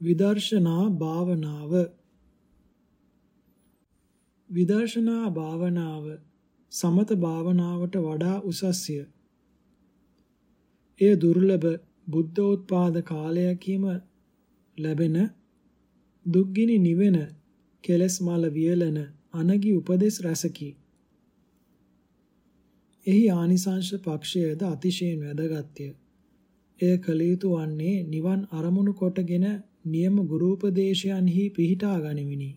විදර්ශනා භාවනාව විදර්ශනා භාවනාව සමත භාවනාවට වඩා උසස්ය. එය දුර්ලභ බුද්ධෝත්පාද කාලයකීම ලැබෙන දුක්ගිනි නිවෙන කෙලස් මල වියලන අනගි උපදෙස් රැසකි. එහි ආනිසංශ පක්ෂයද අතිශයින් වැදගත්ය. එය කළ යුතු වන්නේ නිවන් අරමුණු කොටගෙන නියම ගුරුපදේශයන්හි පිහිටා ගනිමිනි.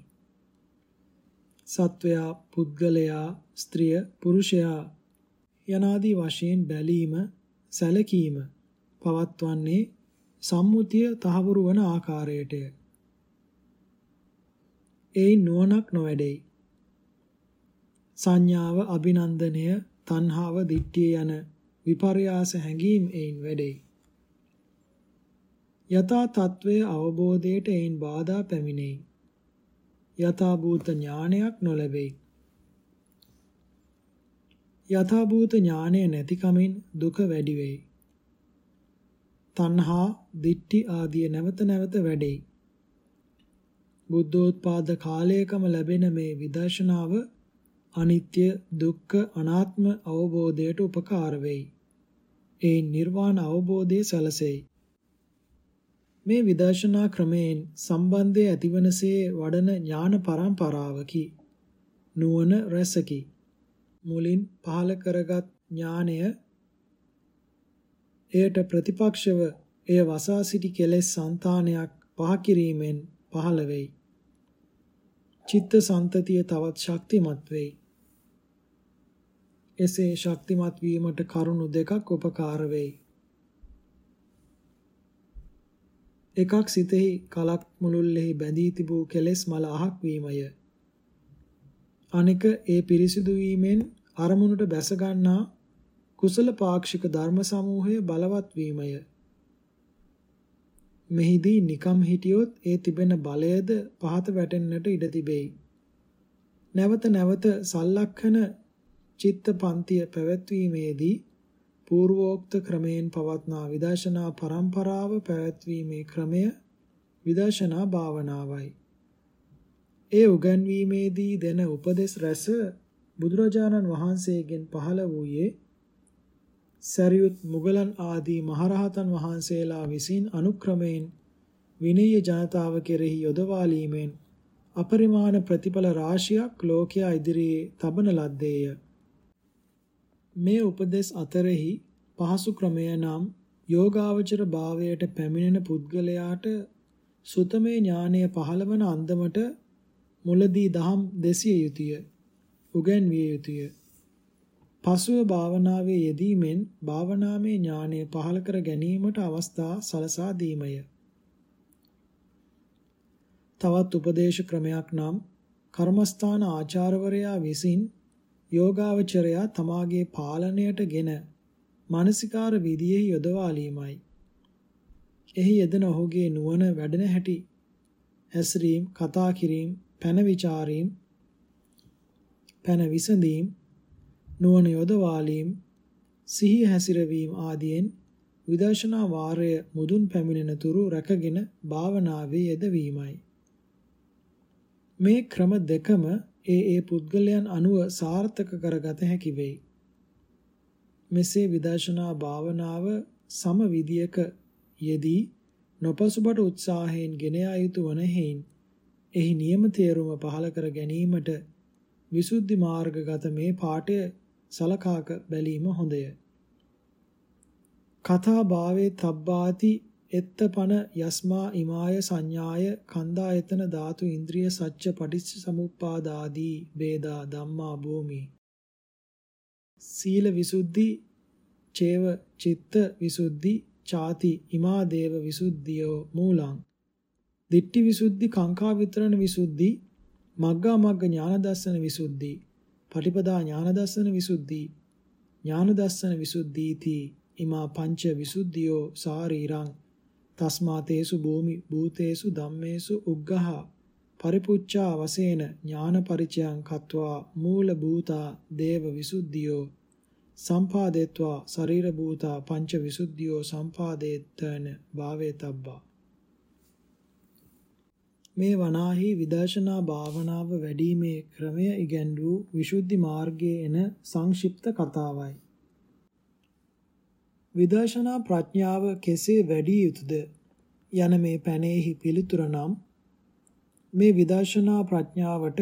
සත්වයා පුද්ගලයා ස්ත්‍රිය පුරුෂයා යනාදී වශයෙන් බැලීම සැලකීම පවත්වන්නේ සම්මුතිය තහවුරු වන ආකාරයටය. එයින් නුවණක් නොවැඩෙයි. සංඥාව අභිනන්දනය තණ්හාව දිට්ඨිය යන විපර්යාස හැඟීම් එයින් වැඩෙයි. යථා තත්වයේ අවබෝධයට එයින් බාධා පැමිණෙයි. යථා භූත ඥානයක් නොලැබෙයි. යථා භූත ඥානය නැතිකමින් දුක වැඩි වෙයි. තණ්හා, දිට්ඨි ආදී නැවත නැවත වැඩෙයි. බුද්ධෝත්පාද කාලයකම ලැබෙන මේ විදර්ශනාව අනිත්‍ය, දුක්ඛ, අනාත්ම අවබෝධයට උපකාර වෙයි. ඒ නිර්වාණ අවබෝධය සැලසෙයි. මේ විදර්ශනා ක්‍රමයෙන් සම්බන්ධය ඇතිවනසේ වඩන ඥාන පරම්පරාවකි. නුවණ රැසකි. මුලින් පහල කරගත් ඥානය එයට ප්‍රතිපක්ෂව එය වසා සිටි කෙලෙස් సంతානයක් පහ කිරීමෙන් පහළ වෙයි. චිත්ත සන්තතිය තවත් ශක්තිමත් වෙයි. එසේ ශක්තිමත් වීමට කරුණු දෙකක් උපකාර වෙයි. එකක් සිතෙහි කලක් මුළුල්ලෙහි බැඳී තිබූ කෙලෙස් මල අහක් වීමය. අනික ඒ පිරිසිදු වීමෙන් අරමුණට බැස ගන්නා කුසල පාක්ෂික ධර්ම සමූහය බලවත් වීමය. මෙහිදී නිකම් හිටියොත් ඒ තිබෙන බලයද පහත වැටෙන්නට ඉඩ තිබේ. නැවත නැවත සල්ලක්ෂණ චිත්ත පන්තිය පැවැත්වීමේදී పూర్වෝක්ත ක්‍රමයෙන් පවත්නා විදර්ශනා පරම්පරාව පැවැත්වීමේ ක්‍රමය විදර්ශනා භාවනාවයි. ඒ උගන්වීමේදී දෙන උපදෙස් රැස බුදුරජාණන් වහන්සේගෙන් පහළ වූයේ සරියුත් මුගලන් ආදී මහරහතන් වහන්සේලා විසින් අනුක්‍රමයෙන් විනීය ජනතාව කෙරෙහි යොදවාලීමෙන් අපරිමාණ ප්‍රතිඵල රාශියක් ලෝකයා ඉදිරියේ තබන ලද්දේය. මේ උපදෙස් අතරෙහි පහසු ක්‍රමය නම් යෝගාවචර භාවයට පැමිණෙන පුද්ගලයාට සුතමේ ඥානය පහළවන අන්දමට මුලදී දහම් දෙසිය යුතුය. උගන්විය යුතුය. පසුව භාවනාවේ යෙදීමෙන් භාවනාමය ඥානය පහළ කර ගැනීමට අවස්ථා සලසා දීමය. තවත් උපදේශ ක්‍රමයක් නම් කර්මස්ථාන ආචාර්යවරයා විසින් යෝගාවචරයා තමාගේ පාලනයටගෙන මානසිකාර විදියෙහි යොදවාලීමයි. එහි යෙදෙන ඔහුගේ නුවණ වැඩෙන හැටි හැසිරීම, කතා කිරීම, පැන ਵਿਚාරීම, පැන විසඳීම නුවණ යොදවාලීම් සිහිය හැසිරවීම ආදියෙන් විදර්ශනා වාරය මුදුන් පැමිණෙන තුරු රැකගෙන භාවනාවේ යෙදවීමයි. මේ ක්‍රම දෙකම ඒ ඒ පුද්ගලයන් අනුව සාර්ථක කරගත හැකි වෙයි. මෙසේ විදර්ශනා භාවනාව සම විදියක යෙදී නොපසුබට උත්සාහයෙන් ගෙන යුතු වන හේයින් එහි නියම තේරුම පහල කර ගැනීමට විසුද්ධි මාර්ගගත මේ පාඩය සලකාක බැලීම හොඳය. කතා භාවේ තබ්බාති එත්තපන යස්මා ඉමාය සංඥාය කන්දායතන ධාතු ඉන්ද්‍රිය සච්ච පටිච්ච සමුප්පාදාදී වේදා ධම්මා භූමි. සීල විසුද්ධි චේව චිත්ත විසුද්ධි ചാති ඉමා දේව විසුද්ධියෝ මූලං. දිට්ඨි විසුද්ධි කාංකා විතරණ විසුද්ධි මග්ගා මග්ග ඥාන දර්ශන විසුද්ධි පටිපදා ඥාන දර්ශන විසුද්ධි ඥාන දර්ශන විසුද්ධීති ඉමා පංච විසුද්ධියෝ සාරීරං. තස්මාතේසු භූමි භූතේසු ධම්මේසු උග්ගහ පරිපුච්ඡා වශයෙන් ඥාන පරිචයං කତ୍වා මූල භූතා දේව විසුද්ධියෝ සම්පාදේत्वा ශරීර භූතා පංච විසුද්ධියෝ සම්පාදේතන භාවේතබ්බා මේ වනාහි විදර්ශනා භාවනාව වැඩිීමේ ක්‍රමය ඉගැන්වූ විසුද්ධි මාර්ගයේ එන සංක්ෂිප්ත කතාවයි විදර්ශනා ප්‍රඥාව කෙසේ වැඩි යුතුද? යන මේ පැනෙහි පිළිතුර නම් මේ විදර්ශනා ප්‍රඥාවට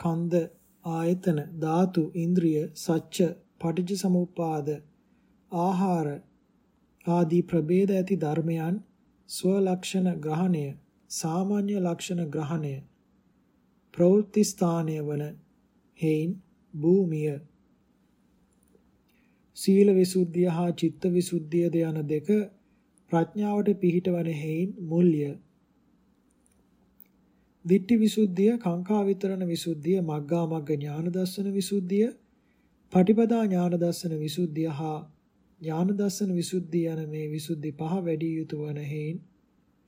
කන්ද ආයතන ධාතු ඉන්ද්‍රිය සච්ච පටිච්ච සමුප්පාද ආහාර ආදී ප්‍රභේද ඇති ධර්මයන් ස්වලක්ෂණ ග්‍රහණය සාමාන්‍ය ලක්ෂණ ග්‍රහණය ප්‍රවෘත්ති ස්ථානය වන හේයින් භූමිය සීල විසුද්ධිය හා චිත්ත විසුද්ධියද යන දෙක ප්‍රඥාවට පිහිටවන හේයින් මුල්‍ය. දිට්ඨි විසුද්ධිය කාංකා විතරණ විසුද්ධිය මග්ගා මග්ග ඥාන දර්ශන විසුද්ධිය පටිපදා ඥාන දර්ශන විසුද්ධිය හා ඥාන දර්ශන විසුද්ධිය යන මේ විසුද්ධි පහ වැඩි යුතු වන හේයින්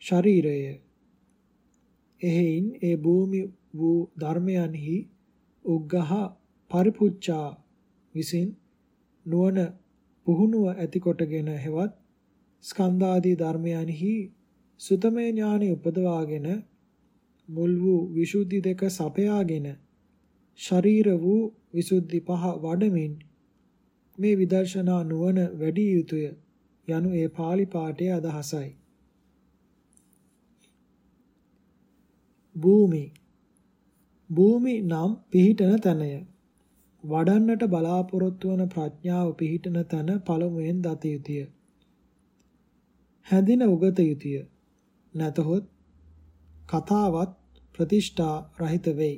ශරීරය. එහෙයින් ඒ භූමි වූ ධර්මයන්හි උග්ගහ පරිපුච්ඡා විසින් නුවණ පුහුණුව ඇති කොටගෙන හෙවත් ස්කන්ධාදී ධර්මයන්හි සුතමේ ඥානෙ උපදවාගෙන මුල් වූ විසුද්ධි දෙක සපයාගෙන ශරීර වූ විසුද්ධි පහ වඩමින් මේ විදර්ශනා නුවණ වැඩි යුතුය යනු ඒ pāli පාඨයේ අදහසයි. භූමි භූමි නම් පිහිටන තැනය. වඩන්නට බලාපොරොත්තු වන ප්‍රඥාව පිහිටන තැන පළමුවෙන් දත යුතුය. හැඳින උගත යුතුය. නැතහොත් කතාවත් ප්‍රතිෂ්ඨා රහිත වෙයි.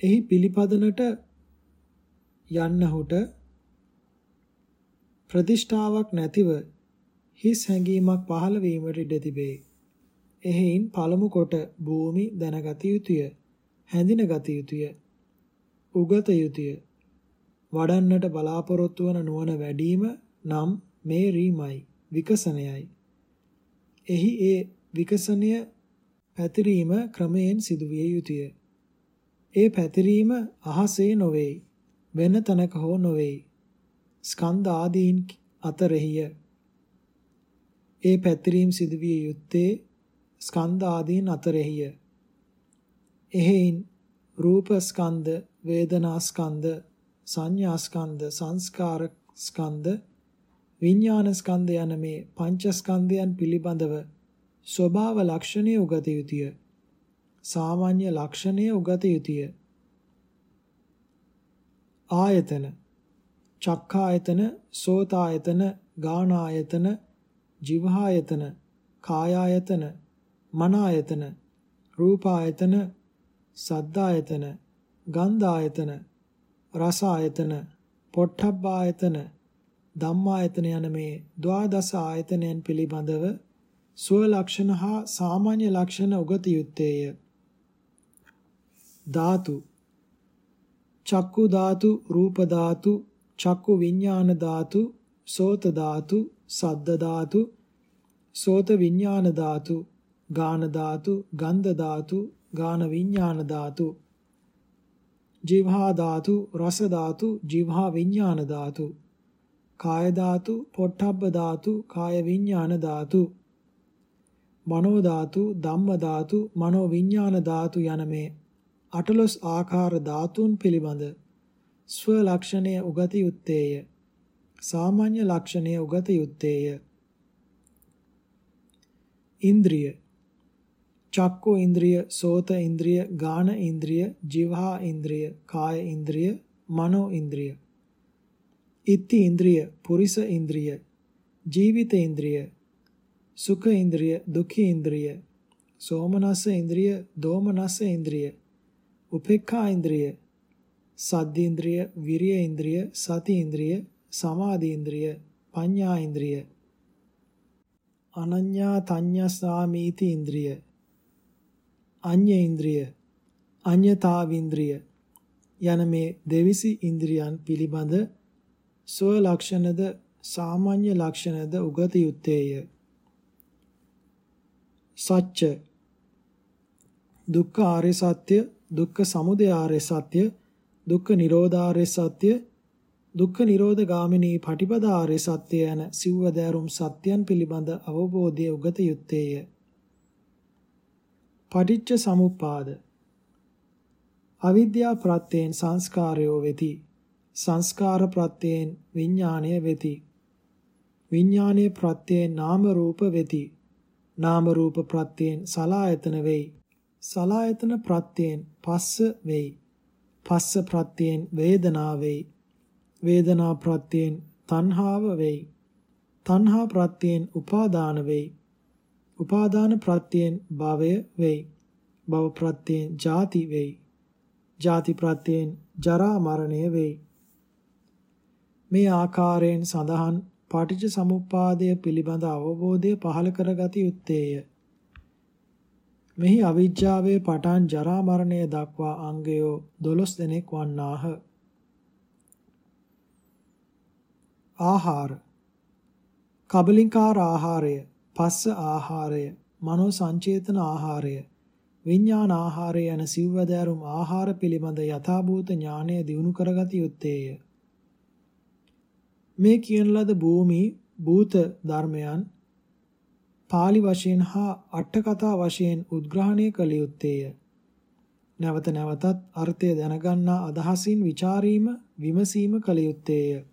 එහි පිළිපදනට යන්නහුට ප්‍රතිෂ්ඨාවක් නැතිව හිස් හැඟීමක් පහළ වීමට ඉඩ තිබේ. එහෙයින් පළමු කොට භූමි දැනගත යුතුය. හැඳින ගත යුතුය. උගත යුතුය. වඩන්නට බලාපොරොත්තු වන නුවණ වැඩිම නම් මේ රීමයි විකසනයයි. එහි ඒ විකසනය පැතිරීම ක්‍රමයෙන් සිදුවිය යුතුය. ඒ පැතිරීම අහසේ නොවේ. වෙන තැනක හෝ නොවේ. ස්කන්ධ ආදීන් අතරෙහිය. ඒ පැතිරීම සිදුවිය යුත්තේ ස්කන්ධ ආදීන් අතරෙහිය. එහෙයින් රූප ස්කන්ධ, වේදනා ස්කන්ධ, සංඥා ස්කන්ධ, සංස්කාර ස්කන්ධ, විඥාන ස්කන්ධ යන මේ පංචස්කන්ධයන් පිළිබඳව ස්වභාව ලක්ෂණය උගත යුතුය. සාමාන්‍ය ලක්ෂණය උගත යුතුය. ආයතන චක්ඛායතන සෝතායතන ගානායතන ජීවහායතන කායායතන මනායතන රූපායතන සද්දායතන ගන්ධායතන රසායතන පොට්ටබ්බායතන ධම්මායතන යන මේ ද්වාදස ආයතනයන් පිළිබඳව ස්ව ලක්ෂණ හා සාමාන්‍ය ලක්ෂණ උගත යුත්තේය. ධාතු. චක්කු ධාතු රූප ධාතු චක්කු විඥාන ධාතු සෝත ධාතු සද්ද ධාතු සෝත විඥාන ධාතු ගාන ධාතු ගන්ධ ධාතු ගාන විඥාන ධාතු ජීවහා ධාතු රස ධාතු ජීවහා විඥාන ධාතු කාය ධාතු පොට්ටබ්බ ධාතු කාය විඥාන ධාතු මනෝ ධාතු ධම්ම ධාතු මනෝ විඥාන ධාතු යන මේ අටලොස් ආකාර ධාතුන් පිළිබඳ ස්ව ලක්ෂණය උගත යුත්තේය. සාමාන්‍ය ලක්ෂණය උගත යුත්තේය. ඉන්ද්‍රිය චක්කු ඉන්ද්‍රිය, සෝත ඉන්ද්‍රිය, ගාන ඉන්ද්‍රිය, જીවහා ඉන්ද්‍රිය, කාය ඉන්ද්‍රිය, මනෝ ඉන්ද්‍රිය. ඉත්ති ඉන්ද්‍රිය, පුරිස ඉන්ද්‍රිය, ජීවිත ඉන්ද්‍රිය, සුඛ ඉන්ද්‍රිය, දුක්ඛ ඉන්ද්‍රිය, සෝමනස්ස ඉන්ද්‍රිය, දෝමනස්ස ඉන්ද්‍රිය, උපේක්ඛා ඉන්ද්‍රිය, සද්දේන්ද්‍රිය, විරිය ඉන්ද්‍රිය, සති ඉන්ද්‍රිය, සමාධි ඉන්ද්‍රිය, පඤ්ඤා ඉන්ද්‍රිය, අනඤ්ඤා තඤ්ඤසාමීති ඉන්ද්‍රිය, අඤ්ඤ ඉන්ද්‍රිය, අඤ්ඤතාවින්ද්‍රිය යන මේ දෙවිසි ඉන්ද්‍රියන් පිළිබඳ ස්ව ලක්ෂණද සාමාන්‍ය ලක්ෂණද උගත යුත්තේය. සත්‍ය දුක්ඛ ආර්ය සත්‍ය දුක්ඛ සමුදය ආර්ය සත්‍ය දුක්ඛ නිරෝධාර්ය සත්‍ය දුක්ඛ නිරෝධ ගාමිනී පටිපදාාර්ය සත්‍ය යන සිව්වදෑරුම් සත්‍යයන් පිළිබඳ අවබෝධය උගත යුත්තේය. පටිච්ච සමුප්පාද. අවිද්‍යා ප්‍රත්‍යයෙන් සංස්කාරයෝ වෙති. සංස්කාර ප්‍රත්‍යයෙන් විඥාණය වෙති. විඥානයේ ප්‍රත්‍යයෙන් නාම රූප වෙති. නාම රූප ප්‍රත්‍යයෙන් සලායතන වෙයි. සලායතන ප්‍රත්‍යයෙන් පස්ස වෙයි. පස්ස ප්‍රත්‍යයෙන් වේදනා වෙයි. වේදනා ප්‍රත්‍යයෙන් තණ්හාව වෙයි. තණ්හා ප්‍රත්‍යයෙන් උපාදාන වෙයි. උපාදාන ප්‍රත්‍යයෙන් භවය වෙයි. භව ප්‍රත්‍යයෙන් ජාති වෙයි. ජාති ප්‍රත්‍යයෙන් ජරා මරණය වෙයි. මේ ආකාරයෙන් සඳහන් පටිච්ච සමුප්පාදය පිළිබඳ අවබෝධය පහළ කරගත යුත්තේය. මෙහි අවිජ්ජාවේ පටන් ජරා මරණය දක්වා අංගයෝ 12 දෙනෙක් වන්නාහ. ආහාර. කබලින්කාර ආහාරය, පස්ස ආහාරය, මනෝ සංචේතන ආහාරය, විඥාන ආහාරය යන සිව්වැදෑරුම් ආහාර පිළිබඳ යථාභූත ඥානය දිනු කරගත යුත්තේය. මේ කියන ලද භූමි භූත ධර්මයන් pāli වශයෙන් හා අට කතා වශයෙන් උද්ග්‍රහණය කළ යුත්තේය. නැවත නැවතත් අර්ථය දැනගන්නා අදහසින් ਵਿਚාරීම විමසීම කළ යුත්තේය.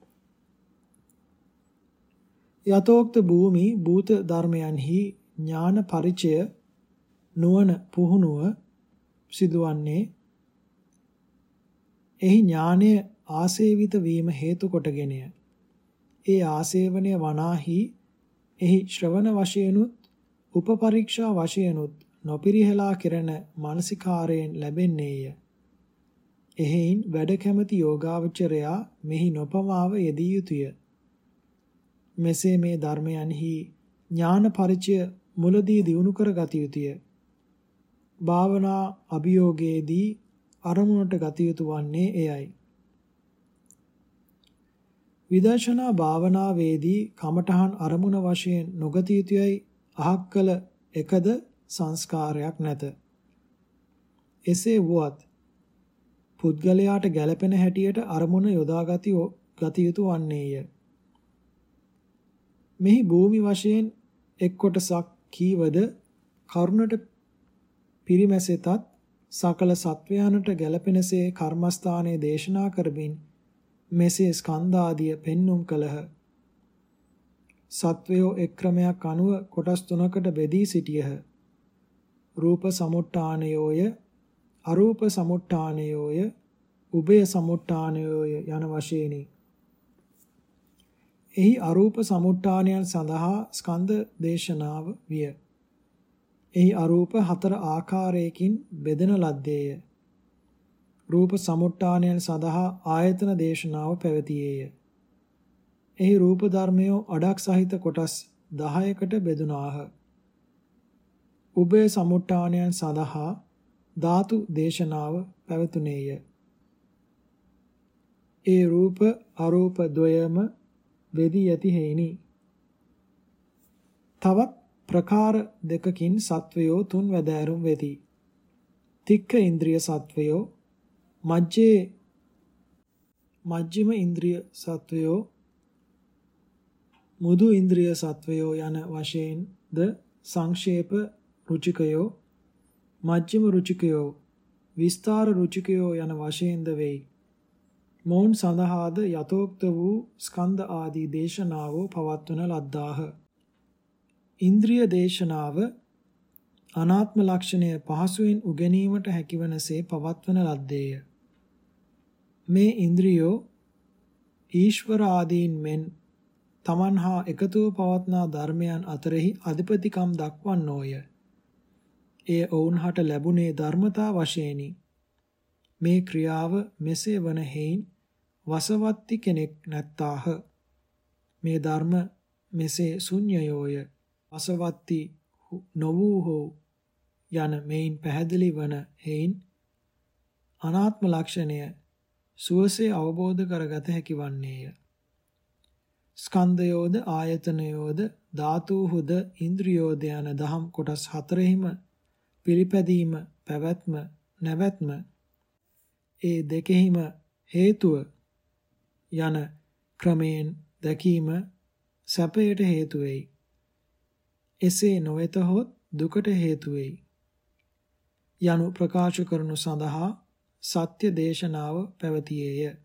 යතෝක්ත භූමි භූත ධර්මයන්හි ඥාන පරිචය නුවණ පුහුණුව සිදුවන්නේ එහි ඥානය ආසේවිත වීම හේතු කොටගෙනය. ඒ ආසේවනය වනාහි එහි ශ්‍රවණ වශයෙන්ුත් උපපරීක්ෂා වශයෙන්ුත් නොපිරිහෙලා කෙරෙන මානසිකාරයෙන් ලැබෙන්නේය. එහෙයින් වැඩ කැමැති යෝගාවචරයා මෙහි නොපමාව යෙදිය යුතුය. මෙසේ මේ ධර්මයන්හි ඥාන පරිචය මුලදී දියුණු කර ගත යුතුය. භාවනා අභියෝගයේදී අරමුණට ගත යුතු වන්නේ එයයි. විදර්ශනා භාවනාවේදී කමඨහන් අරමුණ වශයෙන් නොගත යුතුයයි අහක් කළ එකද සංස්කාරයක් නැත. එසේ වුවත් පුද්ගලයාට ගැළපෙන හැටියට අරමුණ යොදාගති ගත යුතු වන්නේය. මෙහි භූමි වශයෙන් එක් කොටසක් කීවද කරුණට පිරිමැසෙතත් සකල සත්වයන්ට ගැළපෙනසේ කර්මස්ථානයේ දේශනා කරමින් මෙසේ ස්කන්ධාදිය පෙන්눔 කළහ. සත්වයෝ එක් ක්‍රමයක් අනුව කොටස් තුනකට බෙදී සිටියහ. රූප සමුට්ඨානයෝය, අරූප සමුට්ඨානයෝය, උභය සමුට්ඨානයෝය යන වශයෙනි. එහි අරූප සමුට්ඨානයන් සඳහා ස්කන්ධ දේශනාව විය. එහි අරූප හතර ආකාරයකින් බෙදෙන ලද්දේය. රූප සමුට්ඨානයන් සඳහා ආයතන දේශනාව පැවතියේය. එහි රූප ධර්මයෝ අඩක් සහිත කොටස් 10කට බෙදුනාහ. උභය සමුට්ඨානයන් සඳහා ධාතු දේශනාව පැවතුනේය. ඒ රූප අරූප ද්වයම වෙදී යති හේිනි. තවත් ප්‍රකාර දෙකකින් සත්වයෝ තුන් වැදෑරුම් වෙති. තික්ක ඉන්ද්‍රිය සත්වයෝ මජ්ජේ මජ්ජිම ඉන්ද්‍රිය සත්වයෝ මුදු ඉන්ද්‍රිය සත්වයෝ යන වශයෙන්ද සංක්ෂේප රුචිකයෝ මජ්ජිම රුචිකයෝ විස්තර රුචිකයෝ යන වශයෙන්ද වෙයි. මොවුන් සඳහාද යතෝක්ත වූ ස්කන්ධ ආදී දේශනාවෝ පවත්වන ලද්දාහ. ඉන්ද්‍රිය දේශනාව අනාත්ම ලක්ෂණය පහසුවෙන් උගැනීමට හැකිවනසේ පවත්වන ලද්දේය. මේ ඉන්ද්‍රියෝ ඊශ්වර ආදීන් මෙන් තමන් හා එකතුව පවත්නා ධර්මයන් අතරෙහි අධිපතිකම් දක්වන්නෝය. එය ඔවුන්හට ලැබුණේ ධර්මතා වශයෙනි. මේ ක්‍රියාව මෙසේ වන හේයින් වසවත්ති කෙනෙක් නැත්තාහ. මේ ධර්ම මෙසේ ශුන්‍යයෝය. වසවත්ති නොවූ හෝ යන මෙයින් පැහැදිලි වන හේයින් අනාත්ම ලක්ෂණය සුවසේ අවබෝධ කරගත හැකි වන්නේය. ස්කන්ධයෝද ආයතනයෝද ධාතුහුද ඉන්ද්‍රියෝද යන දහම් කොටස් හතරෙහිම පිළිපැදීම පැවැත්ම නැවැත්ම ඒ දෙකෙහිම හේතුව යන ක්‍රමයෙන් දැකීම සැපයට හේතු වෙයි. එසේ නොවෙතහොත් දුකට හේතු වෙයි. යනු ප්‍රකාශ කරනු සඳහා සත්‍ය දේශනාව පැවතියේය.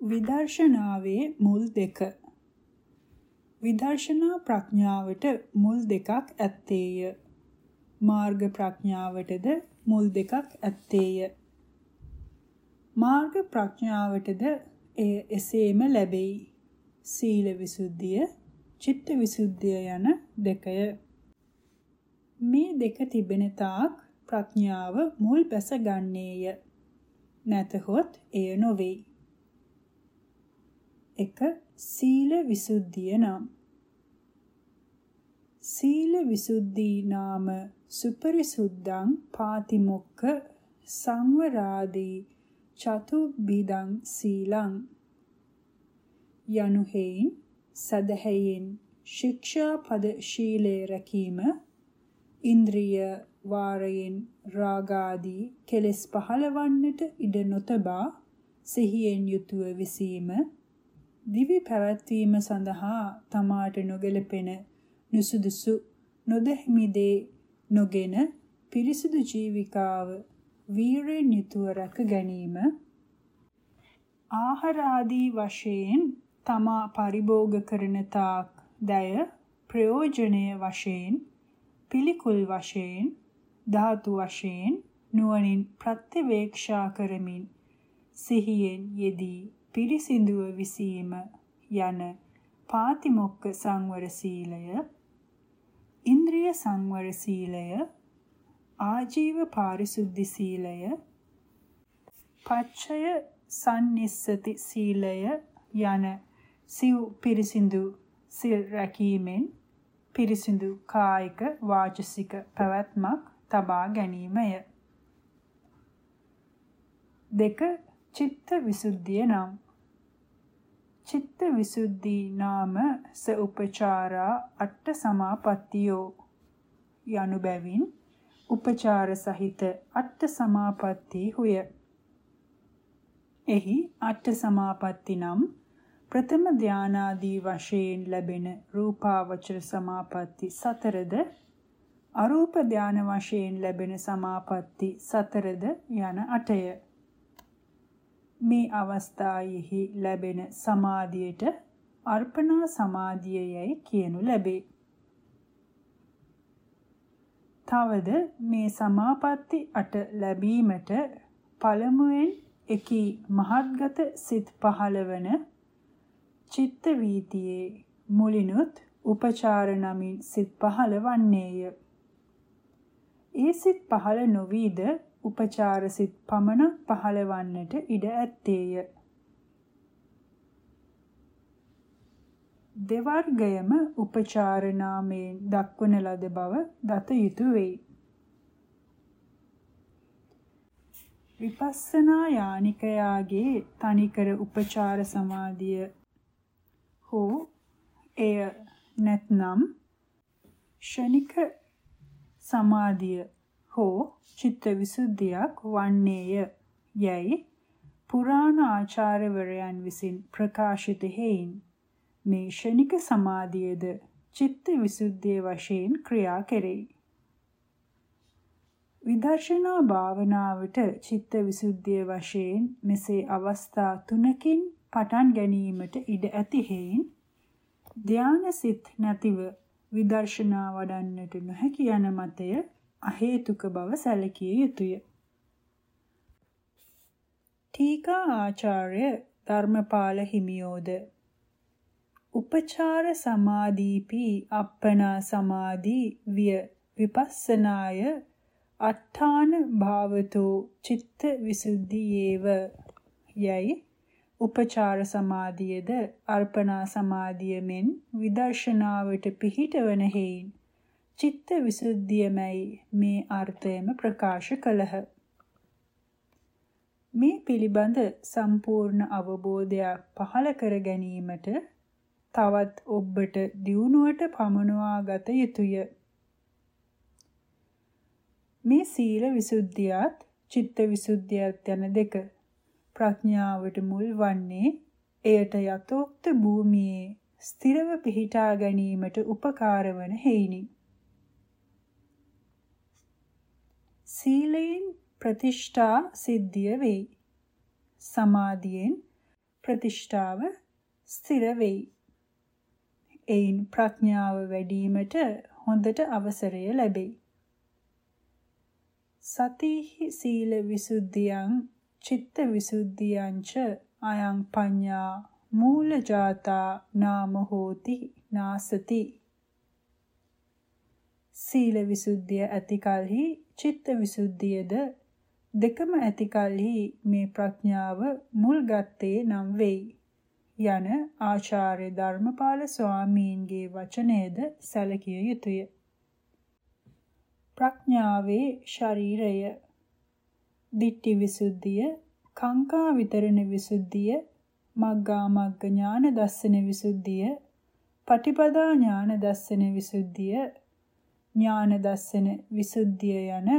විදර්ශනාවේ මුල් දෙක විදර්ශනා ප්‍රඥාවට මුල් දෙකක් ඇත්තේය. මාර්ග ප්‍රඥාවටද මුල් දෙකක් ඇත්තේය. මාර්ග ප්‍රඥාවටද එය එසේම ලැබෙයි. සීල විසුද්ධිය, චිත්ත විසුද්ධිය යන දෙකය. මේ දෙක තිබෙන තාක් ප්‍රඥාව මුල් බැස ගන්නේය. නැතහොත් එය නොවේ. 1 සීල විසුද්ධිය නම් සීල විසුද්ධී නාම සුපරිසුද්ධං පාතිමොක්ඛ සංවරාදී චතුබ්බිදං සීලං. යනු හේයින් සදහැයෙන් ශික්ෂා පද ශීලයේ රැකීම ඉන්ද්‍රිය වාරයෙන් රාගාදී කෙලෙස් පහළවන්නට ඉඩ නොතබා සිහියෙන් යුතුව විසීම දිවි පැවැත්වීම සඳහා තමාට නොගැලපෙන නුසුදුසු නොදැහිමි දේ නොගෙන පිරිසිදු ජීවිකාව වීරයෙන් යුතුව රැක ගැනීම. ආහාර ආදී වශයෙන් තමා පරිභෝග කරන තාක් දය ප්‍රයෝජනීය වශයෙන් පිළිකුල් වශයෙන් ධාතු වශයෙන් නුවණින් ප්‍රත්‍යවේක්ෂා කරමින් සිහියෙන් යෙදී පිරිසිදුව විසීම යන පාතිමොක්ක සංවර සීලය ඉන්ද්‍රිය සංවර සීලය ආජීව පාරිශුද්ධි සීලය. පච්චය සම්නිස්සති සීලය යන සිව් පිරිසිදු සිල් රැකීමෙන් පිරිසිදු කායික වාචසික පැවැත්මක් තබා ගැනීමය. දෙක චිත්ත විසුද්ධිය නම්. චිත්ත විසුද්ධි නාම ස උපචාරා අට්ඨ සමාපත්තියෝ. යනු බැවින් උපචාර සහිත අට්ඨ සමාපatti හුය. එහි අට්ඨ සමාපatti නම් ප්‍රථම ධානාදී වශයෙන් ලැබෙන රූපාවචර සමාපatti සතරද අරූප ධාන වශයෙන් ලැබෙන සමාපatti සතරද යන අටය. මේ අවස්ථාවෙහි ලැබෙන සමාධියට අර්පණා සමාධිය යයි කියනු ලැබේ. තවද මේ සමාපatti අට ලැබීමට පළමුවෙන් එකී මහත්ගත සිත් පහළවන චිත්ත වීතියේ මුලිනුත් උපචාර නමින් සිත් පහළවන්නේය. ඒ සිත් පහළ නොවීද උපචාර සිත් පමණ පහළවන්නට ඉඩ ඇත්තේය. දෙවර්ගයම උපචාර නාමයෙන් දක්වන ලද බව දත යුතු වෙයි. විපස්සනා යානිකයාගේ තනිකර උපචාර සමාධිය හෝ එය නැත්නම් ෂණික සමාධිය හෝ චිත්තවිසුද්ධියක් වන්නේය යැයි පුරාණ ආචාර්යවරයන් විසින් ප්‍රකාශිත හේයින් මේ ෂණික සමාධියද චිත්ත විසුද්ධිය වශයෙන් ක්‍රියා කෙරෙයි. විදර්ශනා භාවනාවට චිත්ත විසුද්ධිය වශයෙන් මෙසේ අවස්ථා තුනකින් පටන් ගැනීමට ඉඩ ඇති හේයින් ධානය සිත් නැතිව විදර්ශනා වඩන්නට නොහැකි යන මතය අහේතුක බව සැලකිය යුතුය. ටීකා ආචාර්ය ධර්මපාල හිමියෝද උපචාර සමාධීපි අප්පනා සමාධී විය විපස්සනාය අට්ඨාන භාවතෝ චිත්ත විසුද්ධියේව යයි උපචාර සමාධියද අර්පණා සමාධිය මෙන් විදර්ශනාවට පිහිටවන හේයින් චිත්ත විසුද්ධියමයි මේ අර්ථයම ප්‍රකාශ කළහ. මේ පිළිබඳ සම්පූර්ණ අවබෝධයක් පහළ කර ගැනීමට තවත් ඔබට දියුණුවට පමනවා ගත යුතුය. මේ සීල විසුද්ධියත් චිත්ත විසුද්ධියත් යන දෙක ප්‍රඥාවට මුල් වන්නේ එයට යතෝක්ත භූමියේ ස්ථිරව පිහිටා ගැනීමට උපකාර වන හේිනි. සීලයෙන් ප්‍රතිෂ්ඨා සිද්ධිය වෙයි. සමාධියෙන් ප්‍රතිෂ්ඨාව ස්ථිර වෙයි. එයින් ප්‍රඥාව වැඩිවීමට හොඳට අවසරය ලැබෙයි. සතිහි සීල විසුද්ධියං චිත්ත විසුද්ධියං ච අයං පඤ්ඤා මූල ජාතා නාම හෝති නාසති සීල විසුද්ධිය ඇති කලෙහි චිත්ත විසුද්ධියද දෙකම ඇති කලෙහි මේ ප්‍රඥාව මුල් ගත්තේ නම් වෙයි යන ආචාර්ය ධර්මපාල ස්වාමීන්ගේ වචනයද සැලකිය යුතුය. ප්‍රඥාවේ ශරීරය දිට්ඨි විසුද්ධිය කාංකා විතරණ විසුද්ධිය මග්ගා මග්ග ඥාන දස්සන විසුද්ධිය පටිපදා ඥාන දස්සන විසුද්ධිය ඥාන දස්සන විසුද්ධිය යන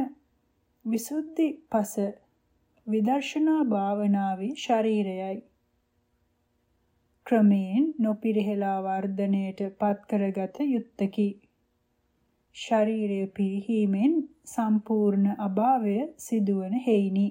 විසුද්ධි පස විදර්ශනා භාවනාවේ ශරීරයයි. ක්‍රමයෙන් නොපිරිහෙලා වර්ධනයට පත් කරගත යුත්තකි. ශරීරය පිරිහීමෙන් සම්පූර්ණ අභාවය සිදුවන හේිනි